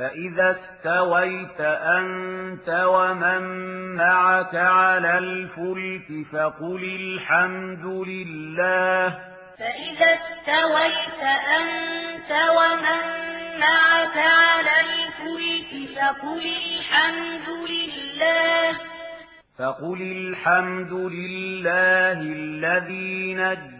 فإذا استويت أنت ومن معك على الفلك فقل الحمد لله فإذا استويت أنت ومن معك على الفلك فقل الحمد لله فقل الحمد لله الذي نجد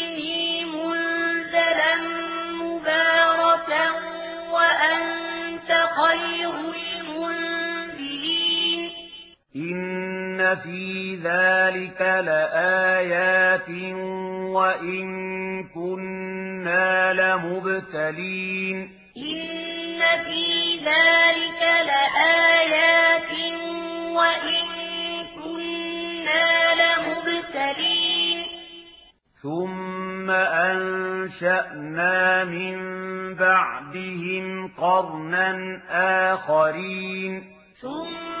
فِي ذَلِكَ لَآيَاتٍ وَإِن كُنَّا لَمُبْتَلِينَ إِنَّ فِي ذَلِكَ لَآيَاتٍ وَإِن كُنَّا لَمُبْتَلِينَ ثُمَّ أَنشَأْنَا مِن بَعْدِهِمْ قَرْنًا آخَرِينَ ثُمَّ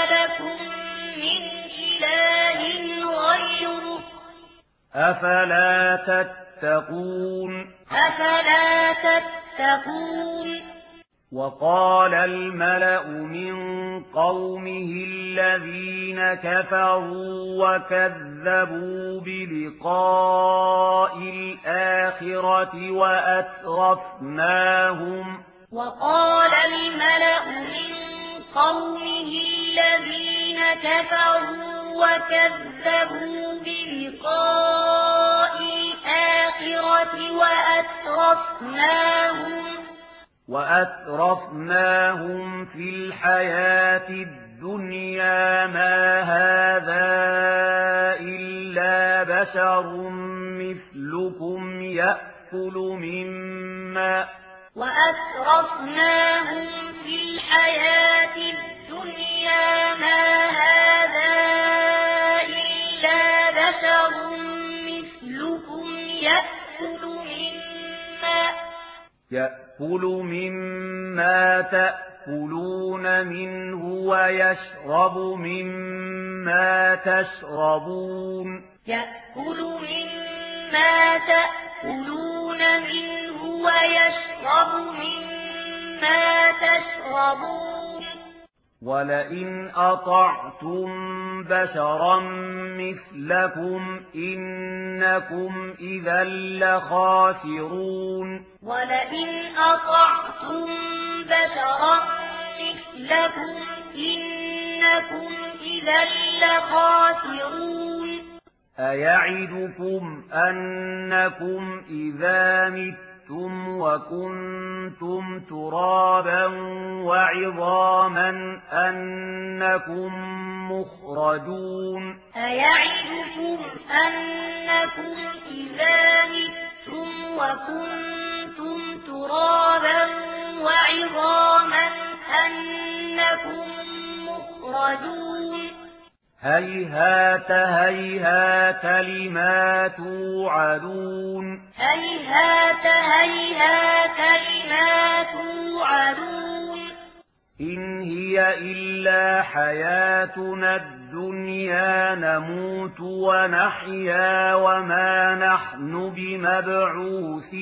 أفلا تتقون؟ أفلا تتقون؟ وقال الملأ من قومه الذين كفروا وكذبوا بلقاء الآخرة وأترفناهم. وقال الملأ من قومه الذين كفروا وكذبوا بلقاء الآخرة وأترفناهم وأترفناهم في الحياة الدنيا ما هذا إلا بشر مثلكم يأكل مما وأترفناهم في الحياة الدنيا ما يأكل مما تأكلون منه ويشرب مما تشربون يأكل مما تأكلون منه ويشرب مما تشربون وَلَئِنْ أَطَعْتُمْ بَشَرًا مِثْلَكُمْ إِنَّكُمْ إِذًا لَخَاسِرُونَ وَلَئِنْ أَطَعْتُمْ بَشَرًا مِثْلَكُمْ إِنَّكُمْ إِذًا لَخَاسِرُونَ أَيَعِدُكُمْ أَنَّكُمْ إِذَا مِتُّمْ مِتُّمْ وَكُنْتُمْ تُرَابًا وَعِظَامًا أَنَّكُمْ مُخْرَجُونَ أَيَعِدُكُمْ أَنَّكُمْ إِذَا مِتُّمْ وَكُنْتُمْ تُرَابًا وَعِظَامًا أَنَّكُمْ مُخْرَجُونَ هيهات هيهات لما توعدون هيهات هيهات لما توعدون إن هي إلا حياتنا الدنيا نموت ونحيا وما نحن بمبعوثين.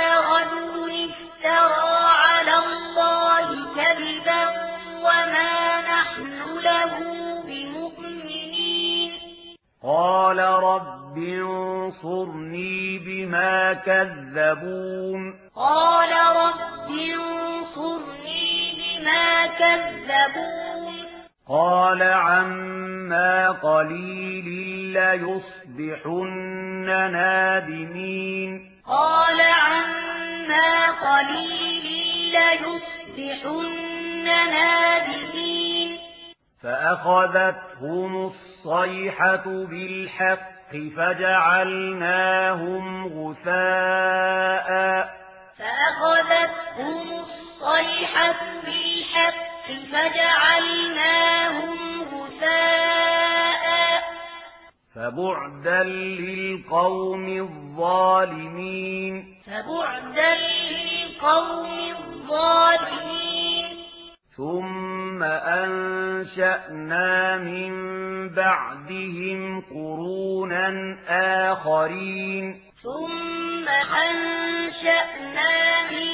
قال رب انصرني بما كذبون قال رب انصرني بما كذبون قال عما قليل ليصبحن نادمين قال عما قليل ليصبحن نادمين فأخذتهم الصلاة الصيحة بالحق فجعلناهم غثاء فأخذتهم الصيحة بالحق فجعلناهم غثاء فبعدا للقوم الظالمين فبعدا للقوم الظالمين ثم ثُمَّ أَنشَأْنَا مِن بَعْدِهِمْ قُرُونًا آخَرِينَ. ثُمَّ أَنشَأْنَا مِن